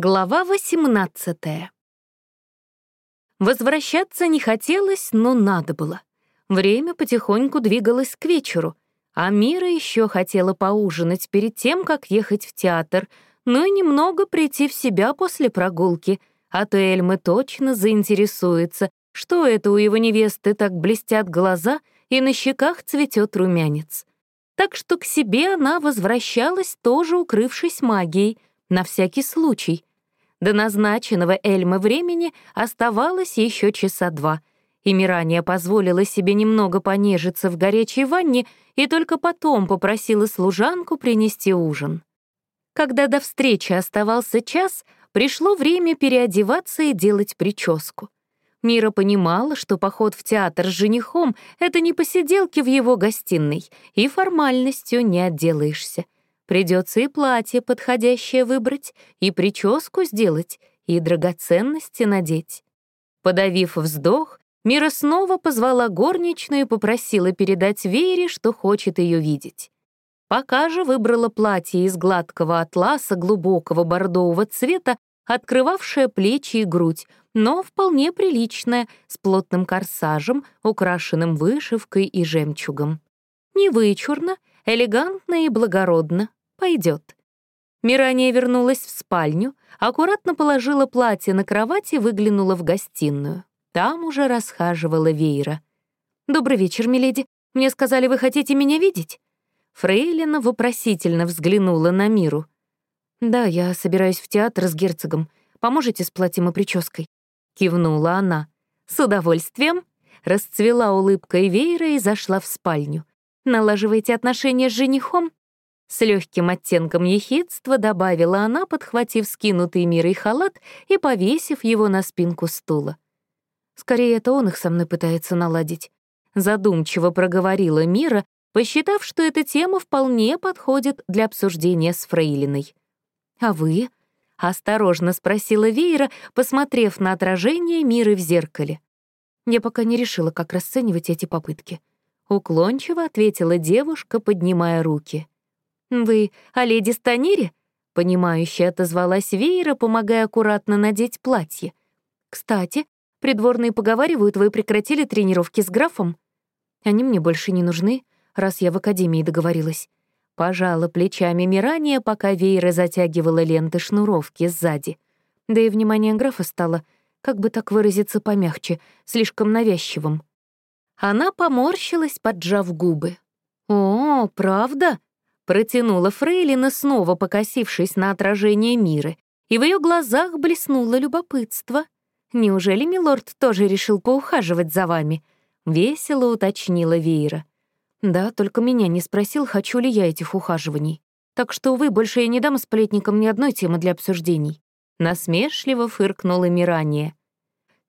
Глава 18 Возвращаться не хотелось, но надо было. Время потихоньку двигалось к вечеру, а Мира еще хотела поужинать перед тем, как ехать в театр, ну и немного прийти в себя после прогулки, а то Эльмы точно заинтересуется, что это у его невесты так блестят глаза и на щеках цветет румянец. Так что к себе она возвращалась, тоже укрывшись магией, на всякий случай, до назначенного Эльмы времени оставалось еще часа два, и Мирания позволила себе немного понежиться в горячей ванне и только потом попросила служанку принести ужин. Когда до встречи оставался час, пришло время переодеваться и делать прическу. Мира понимала, что поход в театр с женихом — это не посиделки в его гостиной, и формальностью не отделаешься — Придется и платье подходящее выбрать, и прическу сделать, и драгоценности надеть. Подавив вздох, Мира снова позвала горничную и попросила передать Вере, что хочет ее видеть. Пока же выбрала платье из гладкого атласа глубокого бордового цвета, открывавшее плечи и грудь, но вполне приличное, с плотным корсажем, украшенным вышивкой и жемчугом. Не вычурно, элегантно и благородно, Пойдет. Мирания вернулась в спальню, аккуратно положила платье на кровать и выглянула в гостиную. Там уже расхаживала Вейра. «Добрый вечер, миледи. Мне сказали, вы хотите меня видеть?» Фрейлина вопросительно взглянула на Миру. «Да, я собираюсь в театр с герцогом. Поможете с платьем и прической?» Кивнула она. «С удовольствием». Расцвела улыбкой Вейра и зашла в спальню. «Налаживаете отношения с женихом?» С легким оттенком ехидства добавила она, подхватив скинутый мирой халат и повесив его на спинку стула. Скорее, это он их со мной пытается наладить. Задумчиво проговорила Мира, посчитав, что эта тема вполне подходит для обсуждения с Фрейлиной. «А вы?» — осторожно спросила Вейра, посмотрев на отражение Миры в зеркале. Я пока не решила, как расценивать эти попытки. Уклончиво ответила девушка, поднимая руки. «Вы о леди Станире?» — понимающе отозвалась Вейра, помогая аккуратно надеть платье. «Кстати, придворные поговаривают, вы прекратили тренировки с графом. Они мне больше не нужны, раз я в академии договорилась». Пожала плечами Мирания, пока Вейра затягивала ленты шнуровки сзади. Да и внимание графа стало, как бы так выразиться помягче, слишком навязчивым. Она поморщилась, поджав губы. «О, правда?» Протянула Фрейлина, снова покосившись на отражение мира, и в ее глазах блеснуло любопытство. «Неужели милорд тоже решил поухаживать за вами?» — весело уточнила Вейра. «Да, только меня не спросил, хочу ли я этих ухаживаний. Так что, увы, больше я не дам сплетникам ни одной темы для обсуждений». Насмешливо фыркнула Мирания.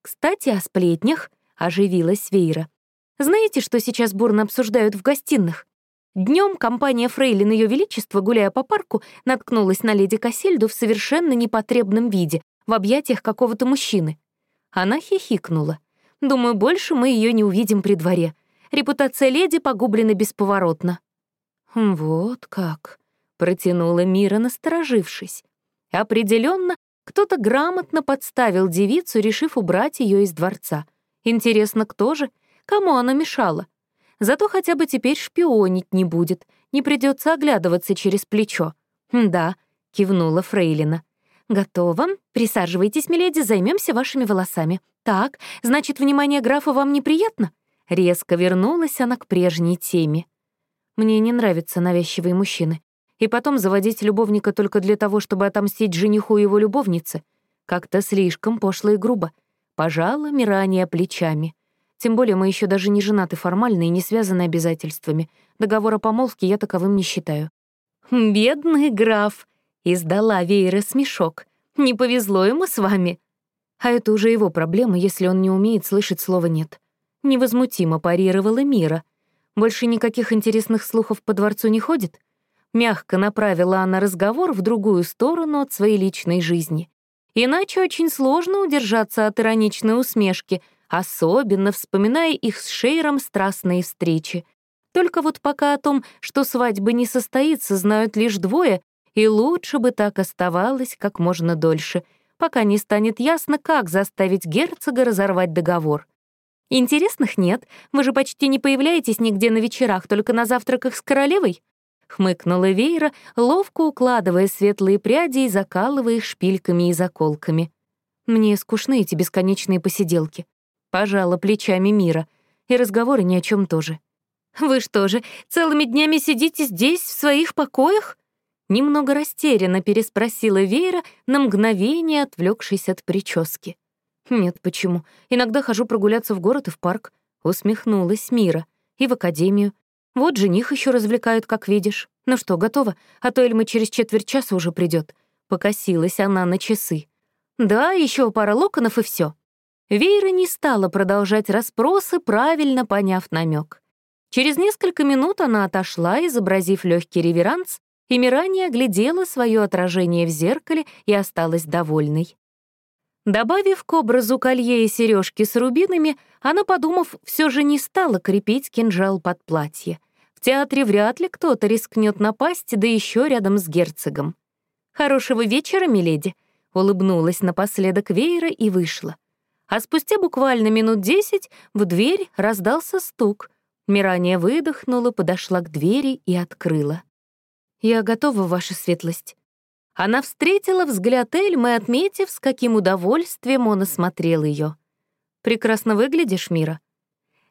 «Кстати, о сплетнях», — оживилась Вейра. «Знаете, что сейчас бурно обсуждают в гостиных? Днем компания Фрейлин Ее Величества, гуляя по парку, наткнулась на леди Кассельду в совершенно непотребном виде, в объятиях какого-то мужчины. Она хихикнула. «Думаю, больше мы ее не увидим при дворе. Репутация леди погублена бесповоротно». «Хм, «Вот как», — протянула Мира, насторожившись. Определенно, кто-то грамотно подставил девицу, решив убрать ее из дворца. Интересно, кто же? Кому она мешала? Зато хотя бы теперь шпионить не будет, не придется оглядываться через плечо. «Да», — кивнула Фрейлина. «Готово. Присаживайтесь, миледи, займемся вашими волосами. Так, значит, внимание графа вам неприятно?» Резко вернулась она к прежней теме. «Мне не нравятся навязчивые мужчины. И потом заводить любовника только для того, чтобы отомстить жениху его любовнице. Как-то слишком пошло и грубо. Пожала Мирания плечами. Тем более мы еще даже не женаты формально и не связаны обязательствами. Договор о помолвке я таковым не считаю». «Бедный граф!» — издала веера смешок. «Не повезло ему с вами». А это уже его проблема, если он не умеет слышать слово «нет». Невозмутимо парировала Мира. Больше никаких интересных слухов по дворцу не ходит? Мягко направила она разговор в другую сторону от своей личной жизни. Иначе очень сложно удержаться от ироничной усмешки — особенно вспоминая их с Шейром страстные встречи. Только вот пока о том, что свадьба не состоится, знают лишь двое, И лучше бы так оставалось как можно дольше, пока не станет ясно, как заставить герцога разорвать договор. «Интересных нет. Вы же почти не появляетесь нигде на вечерах, только на завтраках с королевой?» — хмыкнула Вейра, ловко укладывая светлые пряди и закалывая их шпильками и заколками. «Мне скучны эти бесконечные посиделки». Пожала плечами Мира. И разговоры ни о чем тоже. «Вы что же, целыми днями сидите здесь, в своих покоях?» Немного растерянно переспросила Вейра, на мгновение отвлекшись от прически. «Нет, почему? Иногда хожу прогуляться в город и в парк», — усмехнулась Мира. «И в академию. Вот жених еще развлекают, как видишь. Ну что, готово? А то Эльма через четверть часа уже придет. Покосилась она на часы. «Да, еще пара локонов и все. Вейра не стала продолжать расспросы, правильно поняв намек. Через несколько минут она отошла, изобразив легкий реверанс, и Мирания оглядела свое отражение в зеркале и осталась довольной. Добавив к образу колье и сережки с рубинами, она, подумав, все же не стала крепить кинжал под платье. В театре вряд ли кто-то рискнет напасть, да еще рядом с герцогом. «Хорошего вечера, миледи», — улыбнулась напоследок Вейра и вышла. А спустя буквально минут десять в дверь раздался стук. Мирания выдохнула, подошла к двери и открыла. «Я готова, ваша светлость», она встретила взгляд Эльмы, отметив, с каким удовольствием он осмотрел ее. «Прекрасно выглядишь, Мира».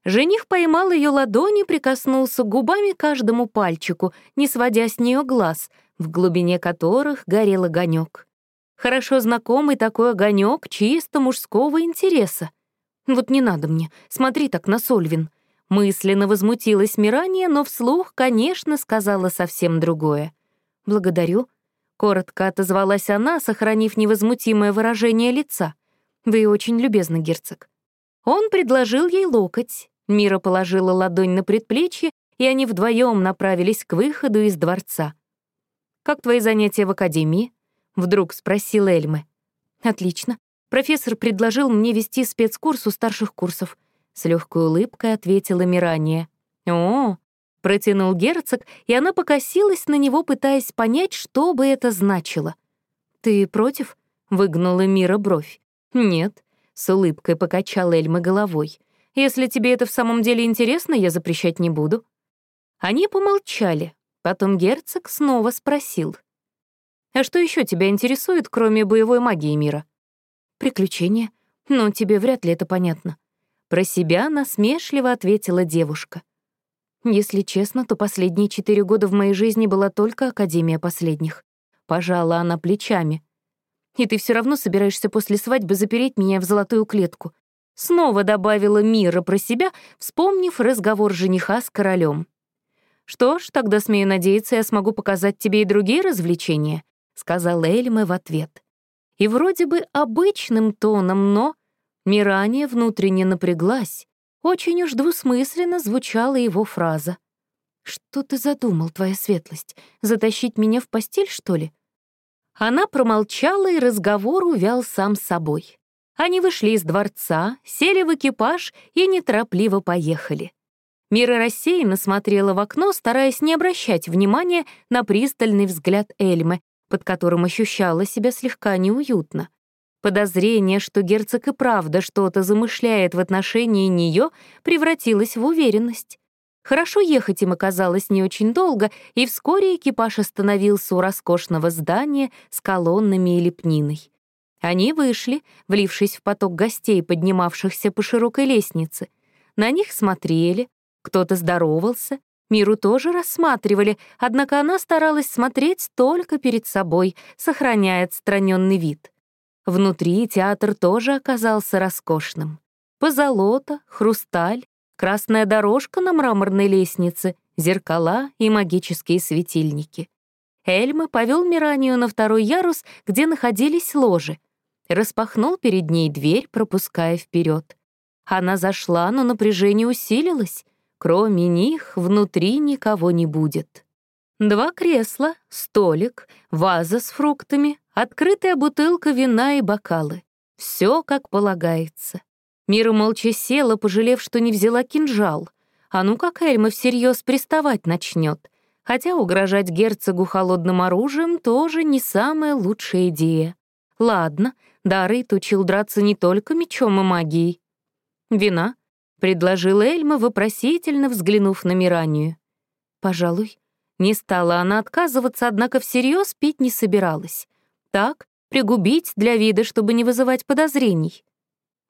Жених поймал ее ладони, прикоснулся губами к каждому пальчику, не сводя с нее глаз, в глубине которых горел огонек. Хорошо знакомый такой огонек чисто мужского интереса. Вот не надо мне, смотри так на Сольвин. Мысленно возмутилась Мирания, но вслух, конечно, сказала совсем другое. «Благодарю», Коротко отозвалась она, сохранив невозмутимое выражение лица. «Вы очень любезны, герцог». Он предложил ей локоть. Мира положила ладонь на предплечье, и они вдвоем направились к выходу из дворца. «Как твои занятия в академии?» — вдруг спросил Эльмы. «Отлично. Профессор предложил мне вести спецкурс у старших курсов», — с легкой улыбкой ответила Мирания. «О, Протянул герцог, и она покосилась на него, пытаясь понять, что бы это значило. «Ты против?» — выгнула Мира бровь. «Нет», — с улыбкой покачала Эльма головой. «Если тебе это в самом деле интересно, я запрещать не буду». Они помолчали. Потом герцог снова спросил. «А что еще тебя интересует, кроме боевой магии мира?» «Приключения. Но тебе вряд ли это понятно». Про себя насмешливо ответила девушка. Если честно, то последние четыре года в моей жизни была только Академия последних. Пожала она плечами. И ты все равно собираешься после свадьбы запереть меня в золотую клетку. Снова добавила Мира про себя, вспомнив разговор жениха с королем. «Что ж, тогда, смею надеяться, я смогу показать тебе и другие развлечения», — сказала Эльме в ответ. И вроде бы обычным тоном, но Мирания внутренне напряглась, очень уж двусмысленно звучала его фраза. «Что ты задумал, твоя светлость? Затащить меня в постель, что ли?» Она промолчала, и разговор увял сам собой. Они вышли из дворца, сели в экипаж и неторопливо поехали. Мира рассеянно смотрела в окно, стараясь не обращать внимания на пристальный взгляд Эльмы, под которым ощущала себя слегка неуютно. Подозрение, что герцог и правда что-то замышляет в отношении нее, превратилось в уверенность. Хорошо ехать им оказалось не очень долго, и вскоре экипаж остановился у роскошного здания с колоннами и лепниной. Они вышли, влившись в поток гостей, поднимавшихся по широкой лестнице. На них смотрели, кто-то здоровался, Миру тоже рассматривали, однако она старалась смотреть только перед собой, сохраняя отстраненный вид — Внутри театр тоже оказался роскошным. Позолота, хрусталь, красная дорожка на мраморной лестнице, зеркала и магические светильники. Эльма повел Миранию на второй ярус, где находились ложи. Распахнул перед ней дверь, пропуская вперед. Она зашла, но напряжение усилилось. Кроме них внутри никого не будет. Два кресла, столик, ваза с фруктами, Открытая бутылка вина и бокалы. Все как полагается. Мира молча села, пожалев, что не взяла кинжал. А ну как Эльма всерьез приставать начнет. Хотя угрожать герцогу холодным оружием тоже не самая лучшая идея. Ладно, Даррейт учил драться не только мечом и магией. «Вина?» — предложила Эльма, вопросительно взглянув на Миранию. «Пожалуй». Не стала она отказываться, однако всерьез пить не собиралась. Так, пригубить для вида, чтобы не вызывать подозрений.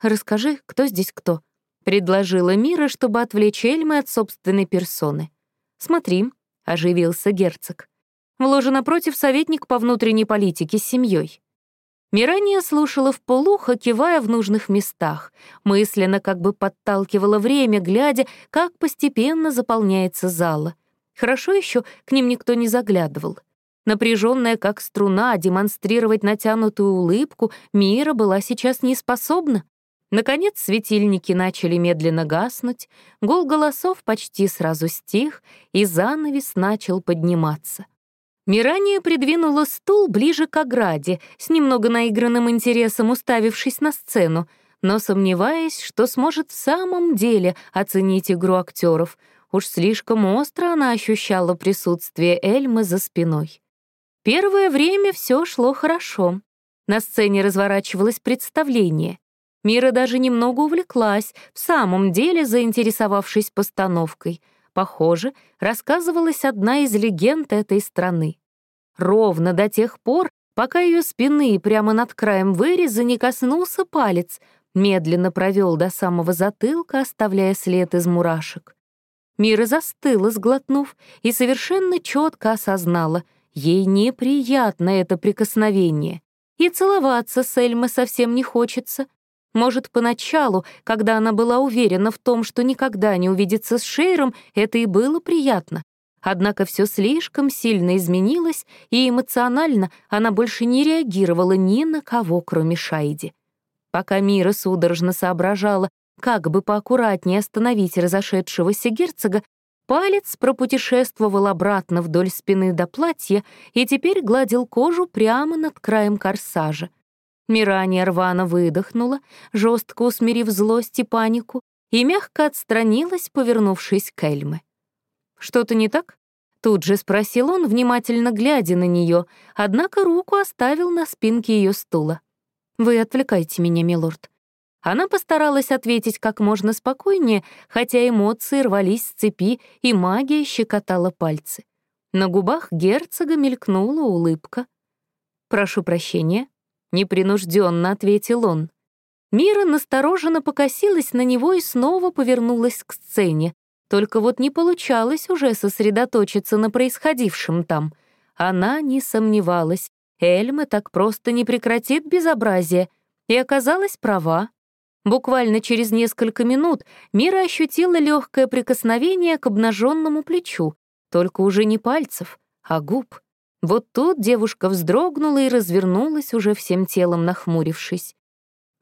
«Расскажи, кто здесь кто?» — предложила Мира, чтобы отвлечь Эльмы от собственной персоны. «Смотри», — оживился герцог. В ложе напротив советник по внутренней политике с семьей. Мирания слушала в полухо, кивая в нужных местах, мысленно как бы подталкивала время, глядя, как постепенно заполняется зала. Хорошо еще к ним никто не заглядывал. Напряженная как струна, демонстрировать натянутую улыбку, Мира была сейчас не способна. Наконец светильники начали медленно гаснуть, гул голосов почти сразу стих, и занавес начал подниматься. Мирания придвинула стул ближе к ограде, с немного наигранным интересом уставившись на сцену, но сомневаясь, что сможет в самом деле оценить игру актеров. Уж слишком остро она ощущала присутствие Эльмы за спиной. Первое время все шло хорошо. На сцене разворачивалось представление. Мира даже немного увлеклась, в самом деле заинтересовавшись постановкой — Похоже, рассказывалась одна из легенд этой страны. Ровно до тех пор, пока ее спины прямо над краем выреза не коснулся палец, медленно провел до самого затылка, оставляя след из мурашек. Мира застыла, сглотнув, и совершенно четко осознала, ей неприятно это прикосновение. И целоваться с Эльмой совсем не хочется. Может, поначалу, когда она была уверена в том, что никогда не увидится с Шейром, это и было приятно. Однако все слишком сильно изменилось, и эмоционально она больше не реагировала ни на кого, кроме Шайди. Пока Мира судорожно соображала, как бы поаккуратнее остановить разошедшегося герцога, палец пропутешествовал обратно вдоль спины до платья и теперь гладил кожу прямо над краем корсажа. Мирания рвано выдохнула, жестко усмирив злость и панику, и мягко отстранилась, повернувшись к Эльме. «Что-то не так?» Тут же спросил он, внимательно глядя на нее, однако руку оставил на спинке ее стула. «Вы отвлекаете меня, милорд». Она постаралась ответить как можно спокойнее, хотя эмоции рвались с цепи, и магия щекотала пальцы. На губах герцога мелькнула улыбка. «Прошу прощения», — непринужденно ответил он. Мира настороженно покосилась на него и снова повернулась к сцене. Только вот не получалось уже сосредоточиться на происходившем там. Она не сомневалась. Эльма так просто не прекратит безобразие. И оказалась права. Буквально через несколько минут Мира ощутила легкое прикосновение к обнаженному плечу, только уже не пальцев, а губ. Вот тут девушка вздрогнула и развернулась, уже всем телом нахмурившись.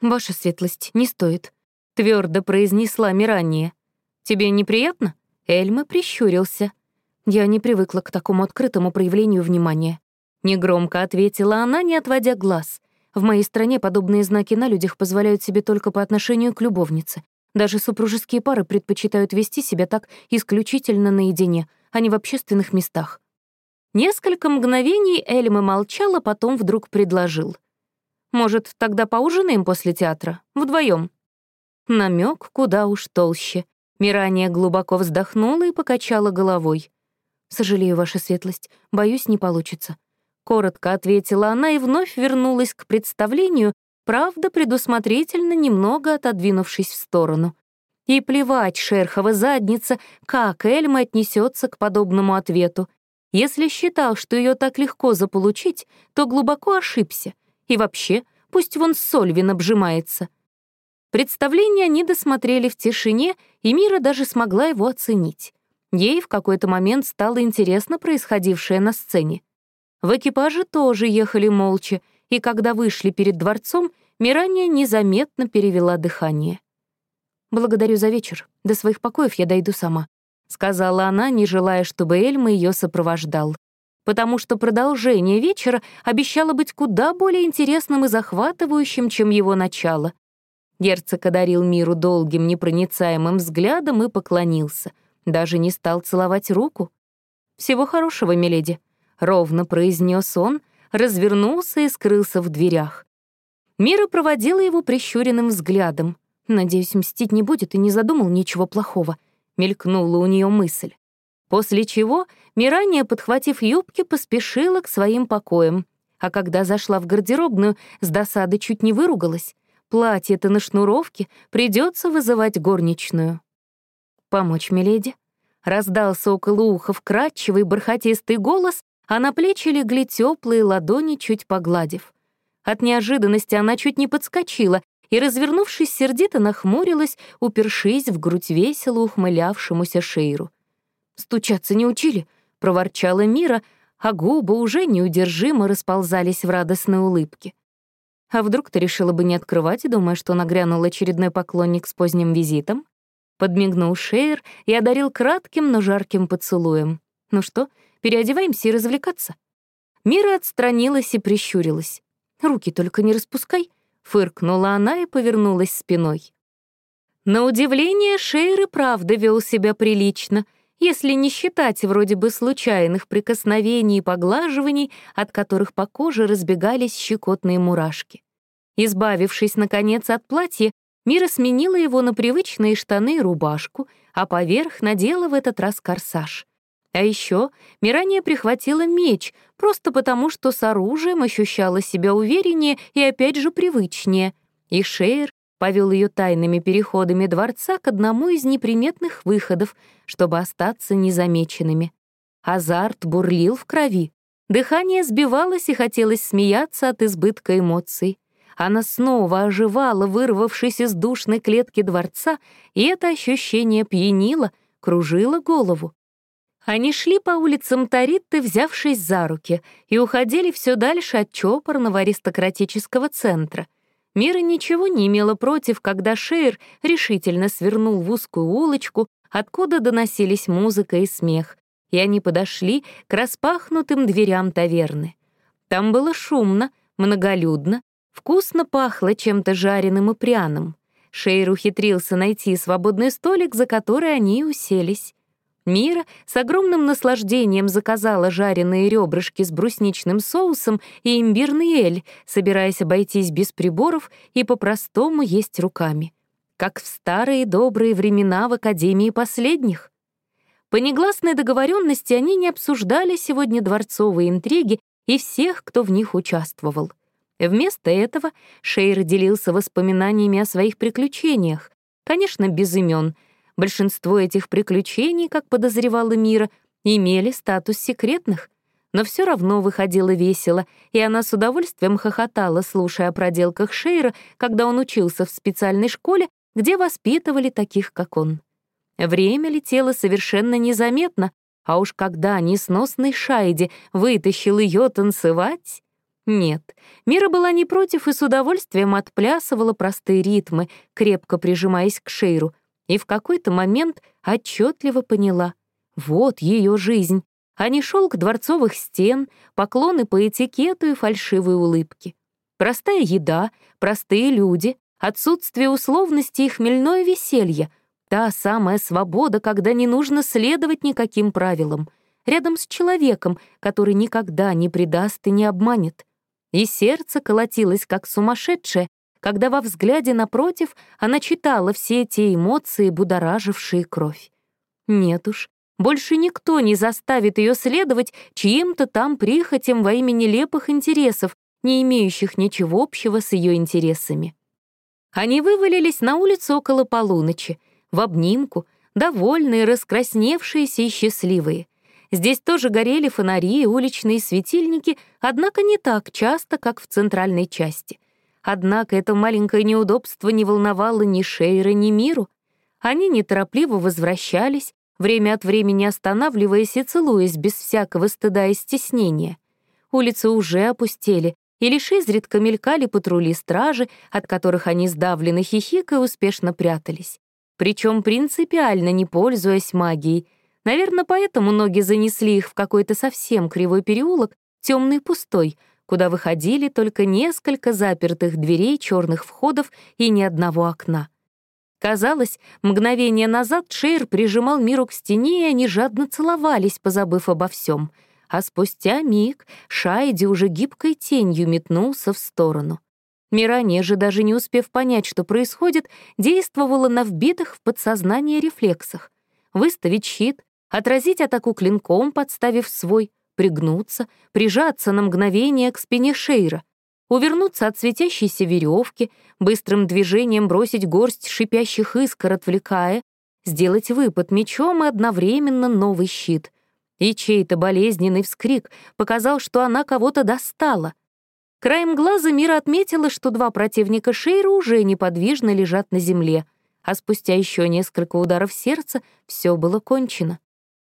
«Ваша светлость, не стоит», — твердо произнесла Мирания. «Тебе неприятно?» Эльма прищурился. «Я не привыкла к такому открытому проявлению внимания». Негромко ответила она, не отводя глаз. «В моей стране подобные знаки на людях позволяют себе только по отношению к любовнице. Даже супружеские пары предпочитают вести себя так исключительно наедине, а не в общественных местах. Несколько мгновений Эльма молчала, потом вдруг предложил. «Может, тогда поужинаем после театра? Вдвоем? Намек куда уж толще. Мирания глубоко вздохнула и покачала головой. «Сожалею, ваша светлость, боюсь, не получится». Коротко ответила она и вновь вернулась к представлению, правда, предусмотрительно немного отодвинувшись в сторону. И плевать, шерхова задница, как Эльма отнесется к подобному ответу. Если считал, что ее так легко заполучить, то глубоко ошибся. И вообще, пусть вон Сольвин обжимается. Представление они досмотрели в тишине, и Мира даже смогла его оценить. Ей в какой-то момент стало интересно происходившее на сцене. В экипаже тоже ехали молча, и когда вышли перед дворцом, Мирания незаметно перевела дыхание. «Благодарю за вечер. До своих покоев я дойду сама. — сказала она, не желая, чтобы Эльма ее сопровождал. Потому что продолжение вечера обещало быть куда более интересным и захватывающим, чем его начало. Герцог одарил миру долгим, непроницаемым взглядом и поклонился. Даже не стал целовать руку. Всего хорошего, миледи», — ровно произнес он, развернулся и скрылся в дверях. Мира проводила его прищуренным взглядом. «Надеюсь, мстить не будет и не задумал ничего плохого», — мелькнула у нее мысль. После чего Мирания, подхватив юбки, поспешила к своим покоям. А когда зашла в гардеробную, с досады чуть не выругалась. Платье-то на шнуровке, придется вызывать горничную. «Помочь, миледи?» Раздался около уха вкрадчивый бархатистый голос, а на плечи легли теплые ладони, чуть погладив. От неожиданности она чуть не подскочила и, развернувшись сердито, нахмурилась, упершись в грудь весело ухмылявшемуся Шейру. «Стучаться не учили», — проворчала Мира, а губы уже неудержимо расползались в радостной улыбке. А вдруг ты решила бы не открывать, думая, что нагрянул очередной поклонник с поздним визитом? Подмигнул Шейр и одарил кратким, но жарким поцелуем. Ну что, переодеваемся и развлекаться? Мира отстранилась и прищурилась. «Руки только не распускай», — фыркнула она и повернулась спиной. На удивление, Шейр и правда вел себя прилично — если не считать вроде бы случайных прикосновений и поглаживаний, от которых по коже разбегались щекотные мурашки. Избавившись, наконец, от платья, Мира сменила его на привычные штаны и рубашку, а поверх надела в этот раз корсаж. А еще Мирания прихватила меч, просто потому, что с оружием ощущала себя увереннее и опять же привычнее. И Шейр повел ее тайными переходами дворца к одному из неприметных выходов, чтобы остаться незамеченными. Азарт бурлил в крови. Дыхание сбивалось и хотелось смеяться от избытка эмоций. Она снова оживала, вырвавшись из душной клетки дворца, и это ощущение пьянило, кружило голову. Они шли по улицам Таритты, взявшись за руки, и уходили все дальше от чопорного аристократического центра — Мира ничего не имела против, когда Шейр решительно свернул в узкую улочку, откуда доносились музыка и смех, и они подошли к распахнутым дверям таверны. Там было шумно, многолюдно, вкусно пахло чем-то жареным и пряным. Шейр ухитрился найти свободный столик, за который они уселись. Мира с огромным наслаждением заказала жареные ребрышки с брусничным соусом и имбирный эль, собираясь обойтись без приборов и по-простому есть руками. Как в старые добрые времена в Академии последних. По негласной договоренности они не обсуждали сегодня дворцовые интриги и всех, кто в них участвовал. Вместо этого Шейр делился воспоминаниями о своих приключениях, конечно, без имен — Большинство этих приключений, как подозревала Мира, имели статус секретных, но все равно выходило весело, и она с удовольствием хохотала, слушая о проделках Шейра, когда он учился в специальной школе, где воспитывали таких, как он. Время летело совершенно незаметно, а уж когда несносный Шайди вытащил ее танцевать... Нет, Мира была не против и с удовольствием отплясывала простые ритмы, крепко прижимаясь к Шейру — и в какой-то момент отчетливо поняла — вот ее жизнь, а не шелк дворцовых стен, поклоны по этикету и фальшивые улыбки. Простая еда, простые люди, отсутствие условности и хмельное веселье — та самая свобода, когда не нужно следовать никаким правилам, рядом с человеком, который никогда не предаст и не обманет. И сердце колотилось, как сумасшедшее, когда во взгляде напротив она читала все те эмоции, будоражившие кровь. Нет уж, больше никто не заставит ее следовать чьим-то там прихотям во имя нелепых интересов, не имеющих ничего общего с ее интересами. Они вывалились на улицу около полуночи, в обнимку, довольные, раскрасневшиеся и счастливые. Здесь тоже горели фонари и уличные светильники, однако не так часто, как в центральной части. Однако это маленькое неудобство не волновало ни Шейра, ни Миру. Они неторопливо возвращались, время от времени останавливаясь и целуясь без всякого стыда и стеснения. Улицы уже опустели, и лишь изредка мелькали патрули стражи, от которых они сдавленно хихикая успешно прятались. Причем принципиально не пользуясь магией. Наверное, поэтому ноги занесли их в какой-то совсем кривой переулок, темный пустой, куда выходили только несколько запертых дверей черных входов и ни одного окна. Казалось, мгновение назад Шейр прижимал Миру к стене, и они жадно целовались, позабыв обо всем. А спустя миг Шайди уже гибкой тенью метнулся в сторону. Мирания же, даже не успев понять, что происходит, действовала на вбитых в подсознание рефлексах. Выставить щит, отразить атаку клинком, подставив свой, пригнуться, прижаться на мгновение к спине Шейра, увернуться от светящейся веревки, быстрым движением бросить горсть шипящих искр, отвлекая, сделать выпад мечом и одновременно новый щит. И чей-то болезненный вскрик показал, что она кого-то достала. Краем глаза Мира отметила, что два противника Шейра уже неподвижно лежат на земле, а спустя еще несколько ударов сердца все было кончено.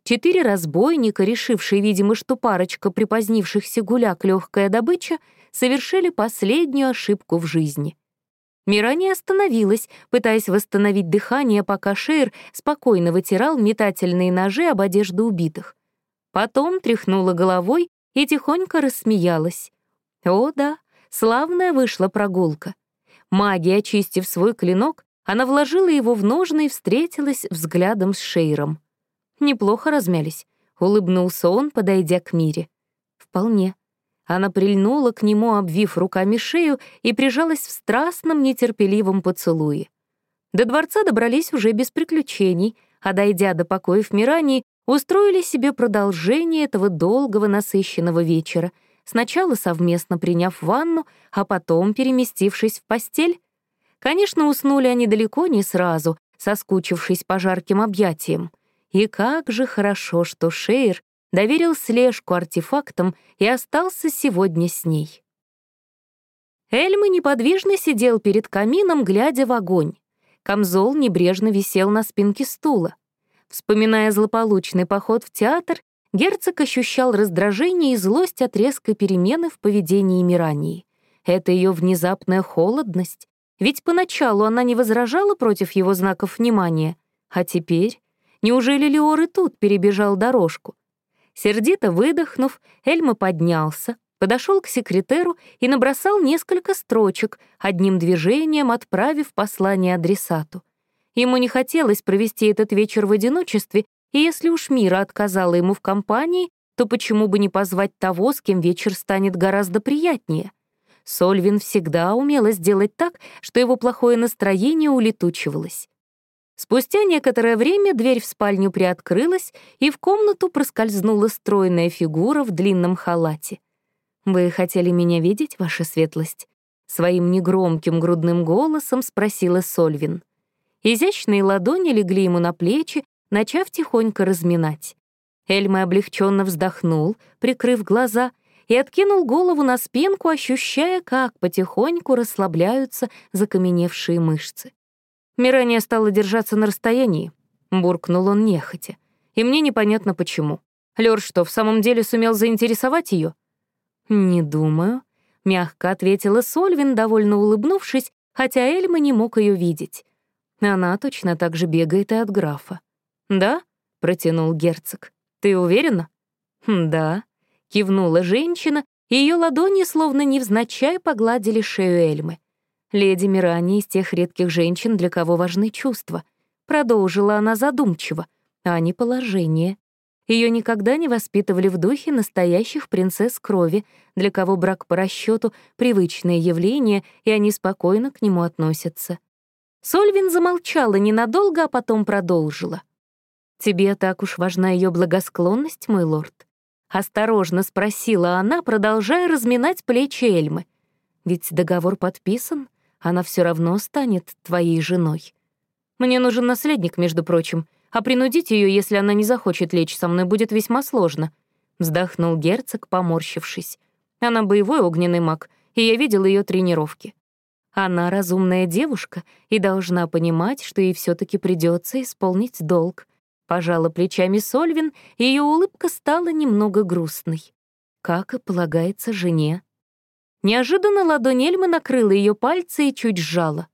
Четыре разбойника, решившие, видимо, что парочка припозднившихся гуляк — легкая добыча, совершили последнюю ошибку в жизни. Мирани остановилась, пытаясь восстановить дыхание, пока Шейр спокойно вытирал метательные ножи об одежду убитых. Потом тряхнула головой и тихонько рассмеялась. О да, славная вышла прогулка. Магия, очистив свой клинок, она вложила его в ножны и встретилась взглядом с Шейром. Неплохо размялись. Улыбнулся он, подойдя к Мире. Вполне. Она прильнула к нему, обвив руками шею, и прижалась в страстном, нетерпеливом поцелуе. До дворца добрались уже без приключений, а, дойдя до покоев Мирании, устроили себе продолжение этого долгого насыщенного вечера, сначала совместно приняв ванну, а потом переместившись в постель. Конечно, уснули они далеко не сразу, соскучившись по жарким объятиям. И как же хорошо, что Шейр доверил слежку артефактам и остался сегодня с ней. Эльма неподвижно сидел перед камином, глядя в огонь. Камзол небрежно висел на спинке стула. Вспоминая злополучный поход в театр, герцог ощущал раздражение и злость от резкой перемены в поведении Мирании. Это ее внезапная холодность. Ведь поначалу она не возражала против его знаков внимания, а теперь Неужели Леор и тут перебежал дорожку? Сердито выдохнув, Эльма поднялся, подошел к секретеру и набросал несколько строчек, одним движением отправив послание адресату. Ему не хотелось провести этот вечер в одиночестве, и если уж Мира отказала ему в компании, то почему бы не позвать того, с кем вечер станет гораздо приятнее? Сольвин всегда умела сделать так, что его плохое настроение улетучивалось. Спустя некоторое время дверь в спальню приоткрылась, и в комнату проскользнула стройная фигура в длинном халате. «Вы хотели меня видеть, ваша светлость?» Своим негромким грудным голосом спросила Сольвин. Изящные ладони легли ему на плечи, начав тихонько разминать. Эльма облегченно вздохнул, прикрыв глаза, и откинул голову на спинку, ощущая, как потихоньку расслабляются закаменевшие мышцы. Мирания стала держаться на расстоянии. Буркнул он нехотя. И мне непонятно почему. Лёр что, в самом деле сумел заинтересовать ее? «Не думаю», — мягко ответила Сольвин, довольно улыбнувшись, хотя Эльма не мог ее видеть. Она точно так же бегает и от графа. «Да?» — протянул герцог. «Ты уверена?» «Да», — кивнула женщина, и ее ладони словно невзначай погладили шею Эльмы. Леди Мирани из тех редких женщин, для кого важны чувства. Продолжила она задумчиво, а не положение. Ее никогда не воспитывали в духе настоящих принцесс крови, для кого брак по расчету привычное явление, и они спокойно к нему относятся. Сольвин замолчала ненадолго, а потом продолжила. «Тебе так уж важна ее благосклонность, мой лорд?» Осторожно спросила она, продолжая разминать плечи Эльмы. «Ведь договор подписан, она все равно станет твоей женой. Мне нужен наследник, между прочим, а принудить ее, если она не захочет лечь со мной, будет весьма сложно», — вздохнул герцог, поморщившись. «Она боевой огненный маг, и я видел ее тренировки. Она разумная девушка и должна понимать, что ей все таки придется исполнить долг». Пожала плечами Сольвин, и ее улыбка стала немного грустной. Как и полагается жене. Неожиданно ладонь Эльмы накрыла ее пальцы и чуть сжала.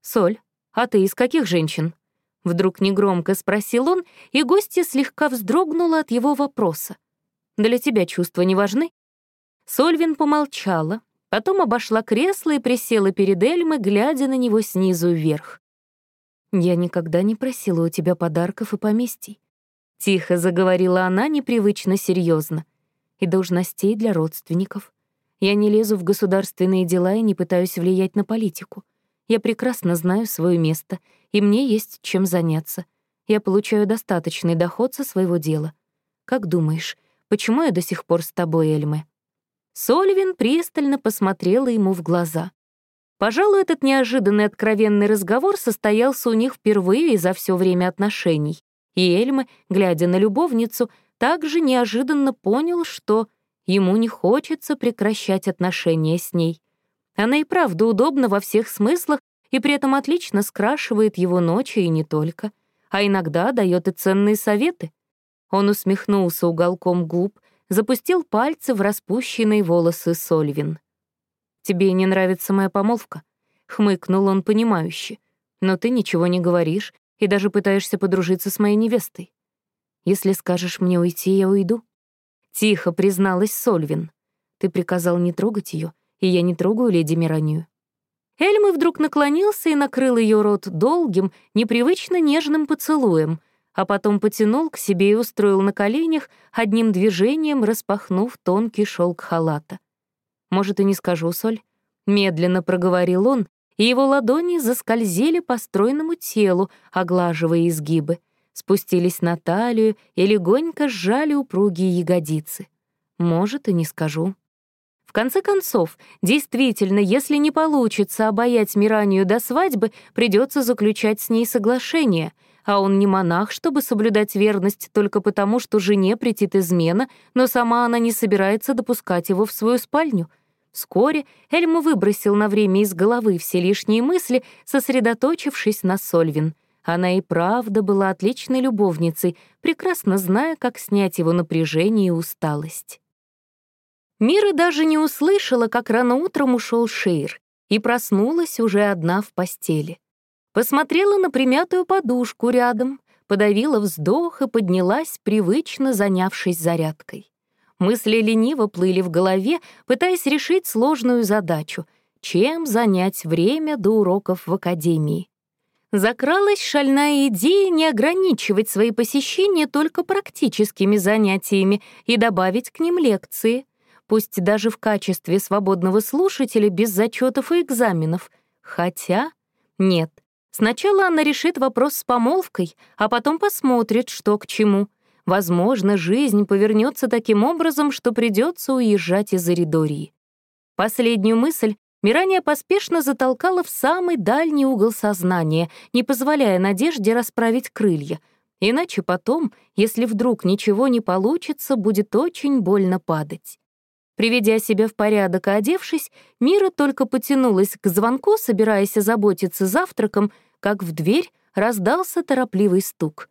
«Соль, а ты из каких женщин?» Вдруг негромко спросил он, и гостья слегка вздрогнула от его вопроса. «Для тебя чувства не важны?» Сольвин помолчала, потом обошла кресло и присела перед Эльмой, глядя на него снизу вверх. Я никогда не просила у тебя подарков и поместий. Тихо заговорила она непривычно серьезно. И должностей для родственников. Я не лезу в государственные дела и не пытаюсь влиять на политику. Я прекрасно знаю свое место, и мне есть чем заняться. Я получаю достаточный доход со своего дела. Как думаешь, почему я до сих пор с тобой, Эльме?» Сольвин пристально посмотрела ему в глаза. Пожалуй, этот неожиданный откровенный разговор состоялся у них впервые за все время отношений. И Эльме, глядя на любовницу, также неожиданно понял, что ему не хочется прекращать отношения с ней. Она и правда удобна во всех смыслах и при этом отлично скрашивает его ночи и не только, а иногда дает и ценные советы. Он усмехнулся уголком губ, запустил пальцы в распущенные волосы Сольвин. «Тебе не нравится моя помолвка?» — хмыкнул он понимающе. «Но ты ничего не говоришь и даже пытаешься подружиться с моей невестой. Если скажешь мне уйти, я уйду». Тихо призналась Сольвин. «Ты приказал не трогать ее, и я не трогаю леди Миранию». Эльмы вдруг наклонился и накрыл ее рот долгим, непривычно нежным поцелуем, а потом потянул к себе и устроил на коленях, одним движением распахнув тонкий шелк халата. Может, и не скажу, Соль. Медленно проговорил он, и его ладони заскользили по стройному телу, оглаживая изгибы, спустились на талию и легонько сжали упругие ягодицы. Может, и не скажу. В конце концов, действительно, если не получится обаять Миранию до свадьбы, придется заключать с ней соглашение, а он не монах, чтобы соблюдать верность только потому, что жене претит измена, но сама она не собирается допускать его в свою спальню — Вскоре Эльма выбросил на время из головы все лишние мысли, сосредоточившись на Сольвин. Она и правда была отличной любовницей, прекрасно зная, как снять его напряжение и усталость. Мира даже не услышала, как рано утром ушел Шейр, и проснулась уже одна в постели. Посмотрела на примятую подушку рядом, подавила вздох и поднялась, привычно занявшись зарядкой. Мысли лениво плыли в голове, пытаясь решить сложную задачу — чем занять время до уроков в академии. Закралась шальная идея не ограничивать свои посещения только практическими занятиями и добавить к ним лекции, пусть даже в качестве свободного слушателя без зачетов и экзаменов. Хотя нет, сначала она решит вопрос с помолвкой, а потом посмотрит, что к чему — Возможно, жизнь повернется таким образом, что придется уезжать из Аридории. Последнюю мысль Мирания поспешно затолкала в самый дальний угол сознания, не позволяя надежде расправить крылья. Иначе потом, если вдруг ничего не получится, будет очень больно падать. Приведя себя в порядок и одевшись, Мира только потянулась к звонку, собираясь озаботиться завтраком, как в дверь раздался торопливый стук.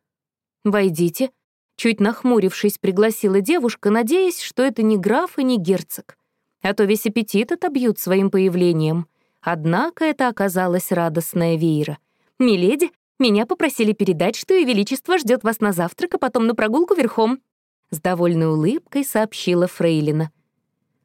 «Войдите», Чуть нахмурившись, пригласила девушка, надеясь, что это не граф и не герцог. А то весь аппетит отобьют своим появлением. Однако это оказалась радостная Вейра. «Миледи, меня попросили передать, что Ее Величество ждет вас на завтрак, а потом на прогулку верхом», — с довольной улыбкой сообщила Фрейлина.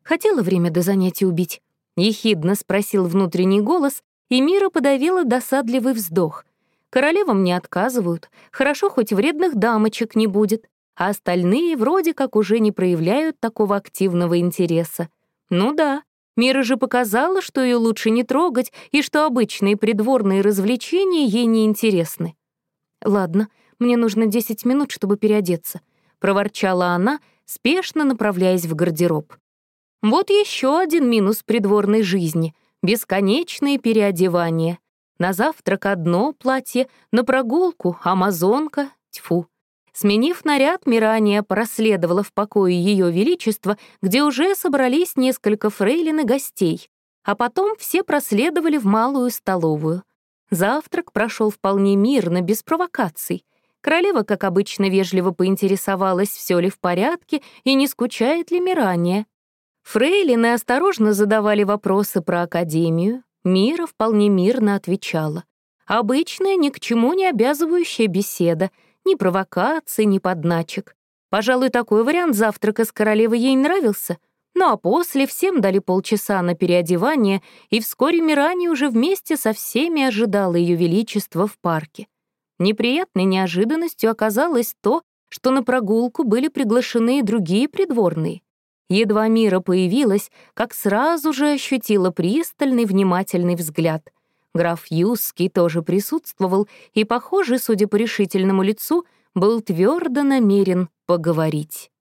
«Хотела время до занятий убить?» — ехидно спросил внутренний голос, и Мира подавила досадливый вздох. Королевам не отказывают, хорошо хоть вредных дамочек не будет, а остальные вроде как уже не проявляют такого активного интереса. Ну да, Мира же показала, что ее лучше не трогать и что обычные придворные развлечения ей не интересны. «Ладно, мне нужно 10 минут, чтобы переодеться», — проворчала она, спешно направляясь в гардероб. Вот еще один минус придворной жизни — бесконечные переодевания — на завтрак одно платье, на прогулку — амазонка, тьфу. Сменив наряд, Мирания проследовала в покое Ее Величества, где уже собрались несколько фрейлин и гостей, а потом все проследовали в малую столовую. Завтрак прошел вполне мирно, без провокаций. Королева, как обычно, вежливо поинтересовалась, все ли в порядке и не скучает ли Мирания. Фрейлины осторожно задавали вопросы про Академию, Мира вполне мирно отвечала. Обычная, ни к чему не обязывающая беседа, ни провокаций, ни подначек. Пожалуй, такой вариант завтрака с королевой ей нравился. Ну а после всем дали полчаса на переодевание, и вскоре Мирани уже вместе со всеми ожидала Ее Величество в парке. Неприятной неожиданностью оказалось то, что на прогулку были приглашены и другие придворные. Едва Мира появилась, как сразу же ощутила пристальный внимательный взгляд. Граф Юский тоже присутствовал и, похоже, судя по решительному лицу, был твердо намерен поговорить.